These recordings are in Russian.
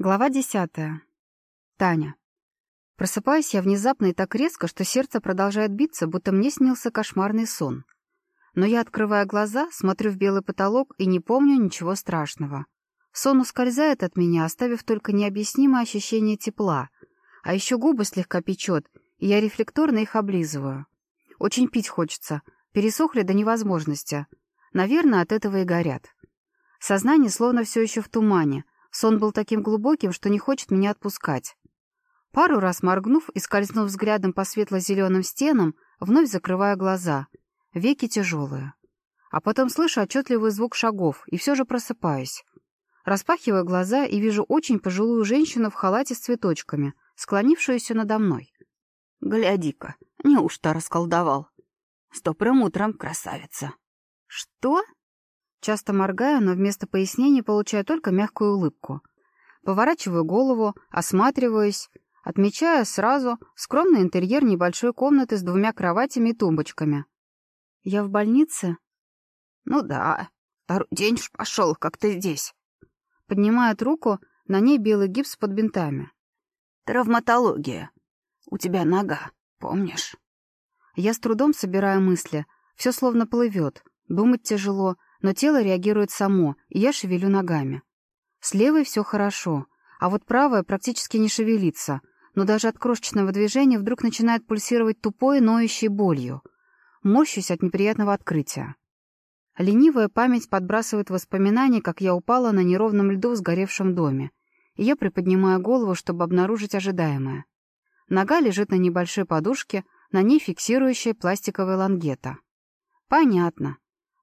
Глава десятая. Таня. Просыпаюсь я внезапно и так резко, что сердце продолжает биться, будто мне снился кошмарный сон. Но я открываю глаза, смотрю в белый потолок и не помню ничего страшного. Сон ускользает от меня, оставив только необъяснимое ощущение тепла. А еще губы слегка печет, и я рефлекторно их облизываю. Очень пить хочется, пересохли до невозможности. Наверное, от этого и горят. Сознание словно все еще в тумане — Сон был таким глубоким, что не хочет меня отпускать. Пару раз моргнув и скользнув взглядом по светло-зеленым стенам, вновь закрываю глаза. Веки тяжелые. А потом слышу отчетливый звук шагов и все же просыпаюсь. Распахиваю глаза и вижу очень пожилую женщину в халате с цветочками, склонившуюся надо мной. «Гляди-ка, неужто расколдовал? С добрым утром, красавица!» «Что?» Часто моргаю, но вместо пояснений получаю только мягкую улыбку. Поворачиваю голову, осматриваюсь, отмечая сразу скромный интерьер небольшой комнаты с двумя кроватями и тумбочками. «Я в больнице?» «Ну да, второй день уж пошел, как ты здесь». Поднимает руку, на ней белый гипс под бинтами. «Травматология. У тебя нога, помнишь?» Я с трудом собираю мысли. Все словно плывет. Думать тяжело, но тело реагирует само, и я шевелю ногами. С левой все хорошо, а вот правая практически не шевелится, но даже от крошечного движения вдруг начинает пульсировать тупой, ноющей болью. Морщусь от неприятного открытия. Ленивая память подбрасывает воспоминания, как я упала на неровном льду в сгоревшем доме, и я приподнимаю голову, чтобы обнаружить ожидаемое. Нога лежит на небольшой подушке, на ней фиксирующая пластиковая лангета. Понятно.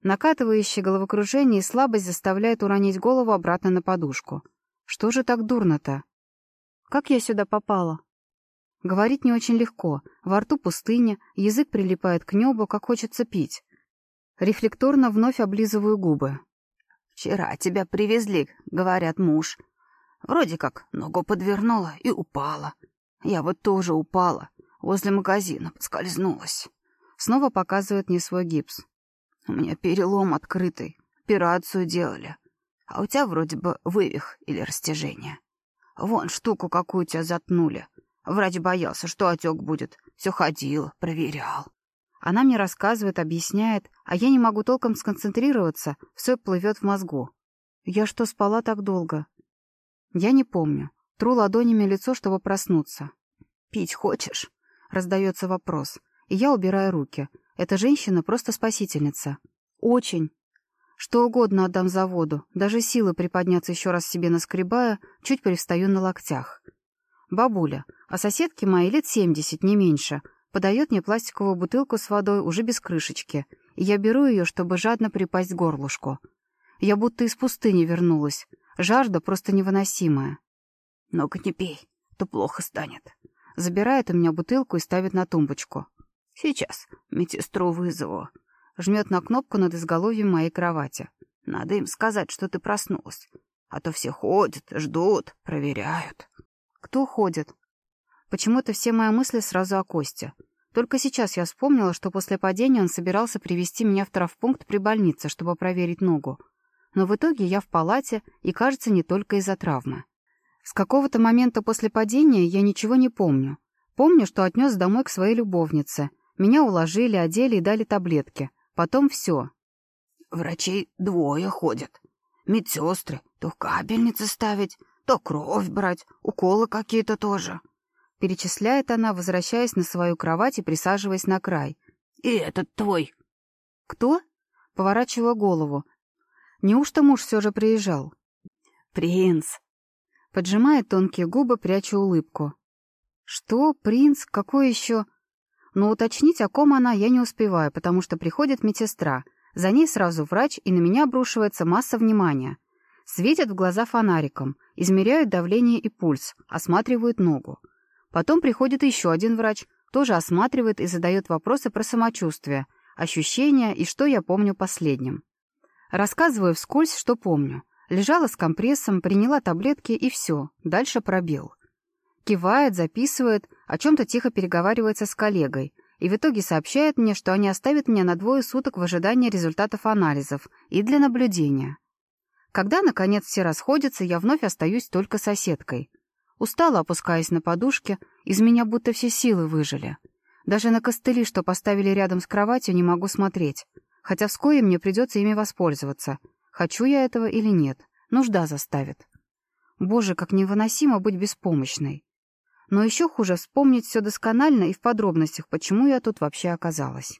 Накатывающее головокружение и слабость заставляет уронить голову обратно на подушку. Что же так дурно-то? Как я сюда попала? Говорить не очень легко. Во рту пустыня, язык прилипает к небу, как хочется пить. Рефлекторно вновь облизываю губы. «Вчера тебя привезли, — говорят муж. Вроде как ногу подвернула и упала. Я вот тоже упала. Возле магазина поскользнулась». Снова показывает мне свой гипс. У меня перелом открытый, операцию делали. А у тебя вроде бы вывих или растяжение. Вон штуку какую тебя затнули. Врач боялся, что отек будет. Все ходил, проверял. Она мне рассказывает, объясняет, а я не могу толком сконцентрироваться, все плывет в мозгу. Я что, спала так долго? Я не помню. Тру ладонями лицо, чтобы проснуться. «Пить хочешь?» — раздается вопрос. И я убираю руки — эта женщина просто спасительница. Очень. Что угодно отдам за воду, даже силы приподняться еще раз себе наскребая, чуть привстаю на локтях. Бабуля, а соседки мои лет семьдесят, не меньше, подает мне пластиковую бутылку с водой уже без крышечки, и я беру ее, чтобы жадно припасть к горлышку. Я будто из пустыни вернулась. Жажда просто невыносимая. «Ну-ка не пей, то плохо станет». Забирает у меня бутылку и ставит на тумбочку. Сейчас медсестру вызову. Жмет на кнопку над изголовьем моей кровати. Надо им сказать, что ты проснулась. А то все ходят, ждут, проверяют. Кто ходит? Почему-то все мои мысли сразу о Косте. Только сейчас я вспомнила, что после падения он собирался привести меня в травпункт при больнице, чтобы проверить ногу. Но в итоге я в палате, и, кажется, не только из-за травмы. С какого-то момента после падения я ничего не помню. Помню, что отнес домой к своей любовнице — меня уложили, одели и дали таблетки. Потом все. Врачей двое ходят. Медсестры то капельницы ставить, то кровь брать, уколы какие-то тоже. Перечисляет она, возвращаясь на свою кровать и присаживаясь на край. И этот твой. Кто? Поворачиваю голову. Неужто муж все же приезжал? Принц. Поджимает тонкие губы, пряча улыбку. Что? Принц? Какой еще? Но уточнить, о ком она, я не успеваю, потому что приходит медсестра. За ней сразу врач, и на меня обрушивается масса внимания. Светят в глаза фонариком, измеряют давление и пульс, осматривают ногу. Потом приходит еще один врач, тоже осматривает и задает вопросы про самочувствие, ощущения и что я помню последним. Рассказываю вскользь, что помню. Лежала с компрессом, приняла таблетки и все, дальше пробел. Кивает, записывает, о чем-то тихо переговаривается с коллегой и в итоге сообщает мне, что они оставят меня на двое суток в ожидании результатов анализов и для наблюдения. Когда, наконец, все расходятся, я вновь остаюсь только соседкой. Устала, опускаясь на подушке, из меня будто все силы выжили. Даже на костыли, что поставили рядом с кроватью, не могу смотреть. Хотя вскоре мне придется ими воспользоваться. Хочу я этого или нет. Нужда заставит. Боже, как невыносимо быть беспомощной. Но еще хуже вспомнить все досконально и в подробностях, почему я тут вообще оказалась.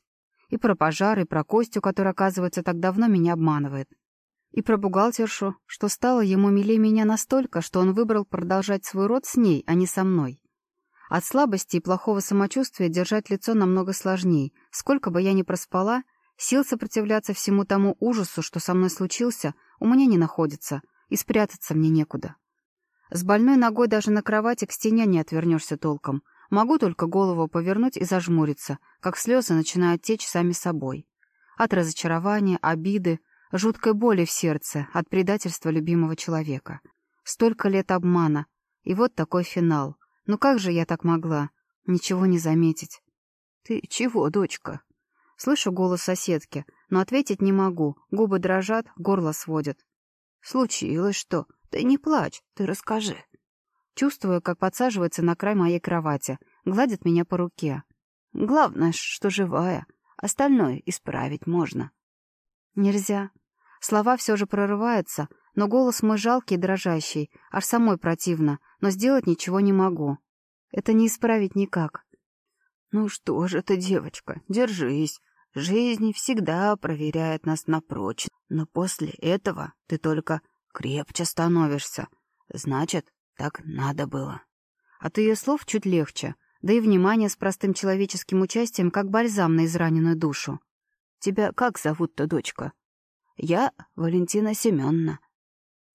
И про пожар, и про Костю, который, оказывается, так давно меня обманывает. И про бухгалтершу, что стало ему милее меня настолько, что он выбрал продолжать свой род с ней, а не со мной. От слабости и плохого самочувствия держать лицо намного сложнее. Сколько бы я ни проспала, сил сопротивляться всему тому ужасу, что со мной случился, у меня не находится, и спрятаться мне некуда. С больной ногой даже на кровати к стене не отвернешься толком. Могу только голову повернуть и зажмуриться, как слезы начинают течь сами собой. От разочарования, обиды, жуткой боли в сердце, от предательства любимого человека. Столько лет обмана, и вот такой финал — ну как же я так могла? Ничего не заметить. «Ты чего, дочка?» Слышу голос соседки, но ответить не могу. Губы дрожат, горло сводят. «Случилось что? Ты не плачь, ты расскажи». Чувствую, как подсаживается на край моей кровати, гладит меня по руке. Главное, что живая. Остальное исправить можно. Нельзя. Слова все же прорываются, но голос мой жалкий и дрожащий, аж самой противно, но сделать ничего не могу. Это не исправить никак. «Ну что же ты, девочка, держись. Жизнь всегда проверяет нас на прочность, но после этого ты только крепче становишься. Значит, так надо было». От ее слов чуть легче, да и внимание с простым человеческим участием, как бальзам на израненную душу. «Тебя как зовут-то, дочка?» «Я Валентина Семеновна.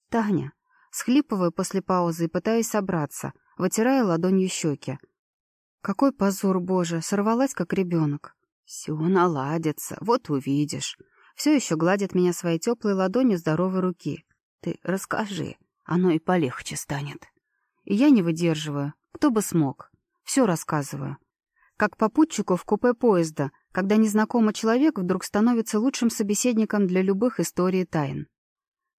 «Таня!» Схлипываю после паузы и пытаюсь собраться, вытирая ладонью щеки. «Какой позор, Боже!» Сорвалась, как ребенок. «Все наладится, вот увидишь». Все еще гладит меня своей теплой ладонью здоровой руки. «Ты расскажи, оно и полегче станет». Я не выдерживаю. Кто бы смог. Все рассказываю. Как попутчику в купе поезда, когда незнакомый человек вдруг становится лучшим собеседником для любых историй тайн.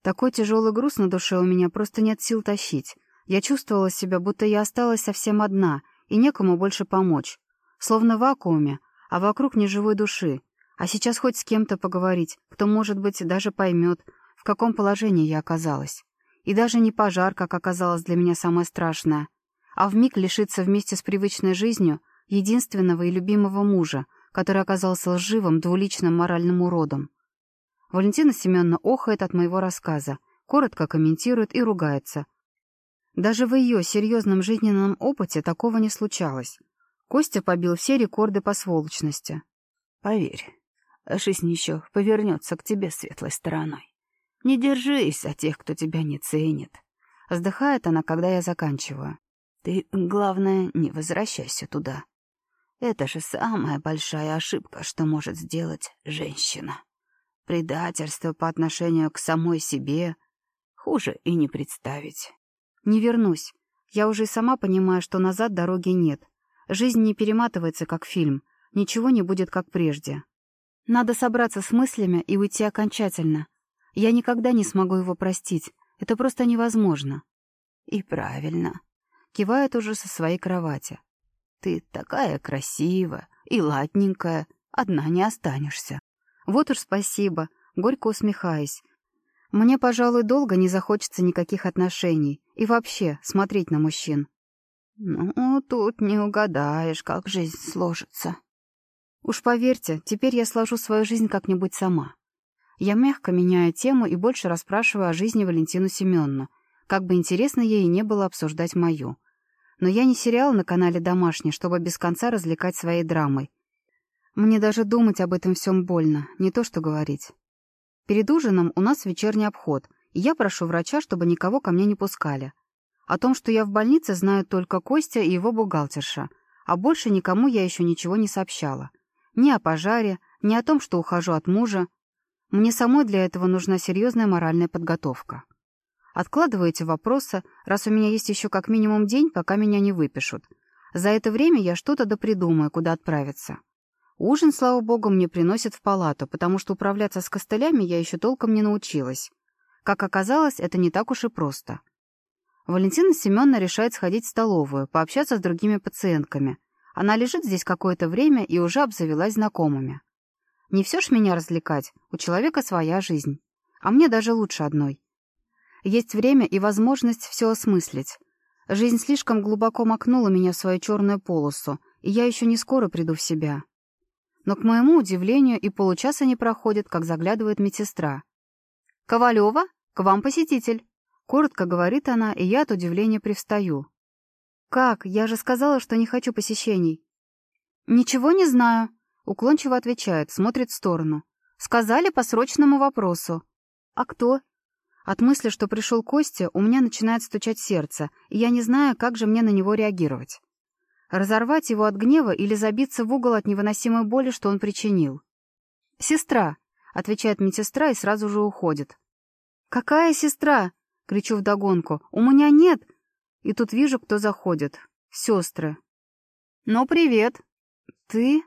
Такой тяжелый груз на душе у меня просто нет сил тащить. Я чувствовала себя, будто я осталась совсем одна, и некому больше помочь. Словно в вакууме, а вокруг ни живой души. А сейчас хоть с кем-то поговорить, кто, может быть, даже поймет, в каком положении я оказалась. И даже не пожар, как оказалось для меня самое страшное, а вмиг лишиться вместе с привычной жизнью единственного и любимого мужа, который оказался лживым, двуличным моральным уродом. Валентина Семеновна охает от моего рассказа, коротко комментирует и ругается. Даже в ее серьезном жизненном опыте такого не случалось. Костя побил все рекорды по сволочности. «Поверь, жизнь еще повернется к тебе светлой стороной. Не держись за тех, кто тебя не ценит». Вздыхает она, когда я заканчиваю. «Ты, главное, не возвращайся туда. Это же самая большая ошибка, что может сделать женщина». Предательство по отношению к самой себе хуже и не представить. Не вернусь. Я уже сама понимаю, что назад дороги нет. Жизнь не перематывается, как фильм. Ничего не будет, как прежде. Надо собраться с мыслями и уйти окончательно. Я никогда не смогу его простить. Это просто невозможно. И правильно. Кивает уже со своей кровати. Ты такая красивая и ладненькая, одна не останешься. Вот уж спасибо, горько усмехаясь. Мне, пожалуй, долго не захочется никаких отношений и вообще смотреть на мужчин. Ну, тут не угадаешь, как жизнь сложится. Уж поверьте, теперь я сложу свою жизнь как-нибудь сама. Я мягко меняю тему и больше расспрашиваю о жизни Валентину Семеновну, как бы интересно ей не было обсуждать мою. Но я не сериал на канале «Домашний», чтобы без конца развлекать своей драмой. Мне даже думать об этом всем больно, не то что говорить. Перед ужином у нас вечерний обход, и я прошу врача, чтобы никого ко мне не пускали. О том, что я в больнице, знают только Костя и его бухгалтерша, а больше никому я еще ничего не сообщала. Ни о пожаре, ни о том, что ухожу от мужа. Мне самой для этого нужна серьезная моральная подготовка. Откладываю эти вопросы, раз у меня есть еще как минимум день, пока меня не выпишут. За это время я что-то допридумаю, куда отправиться. Ужин, слава богу, мне приносят в палату, потому что управляться с костылями я еще толком не научилась. Как оказалось, это не так уж и просто. Валентина Семеновна решает сходить в столовую, пообщаться с другими пациентками. Она лежит здесь какое-то время и уже обзавелась знакомыми. Не все ж меня развлекать, у человека своя жизнь. А мне даже лучше одной. Есть время и возможность все осмыслить. Жизнь слишком глубоко макнула меня в свою черную полосу, и я еще не скоро приду в себя. Но, к моему удивлению, и получаса не проходит, как заглядывает медсестра. «Ковалева, к вам посетитель!» Коротко говорит она, и я от удивления привстаю. «Как? Я же сказала, что не хочу посещений». «Ничего не знаю», — уклончиво отвечает, смотрит в сторону. «Сказали по срочному вопросу». «А кто?» От мысли, что пришел Костя, у меня начинает стучать сердце, и я не знаю, как же мне на него реагировать. Разорвать его от гнева или забиться в угол от невыносимой боли, что он причинил. «Сестра», — отвечает медсестра и сразу же уходит. «Какая сестра?» — кричу вдогонку. «У меня нет!» И тут вижу, кто заходит. Сестры. «Ну, привет!» «Ты?»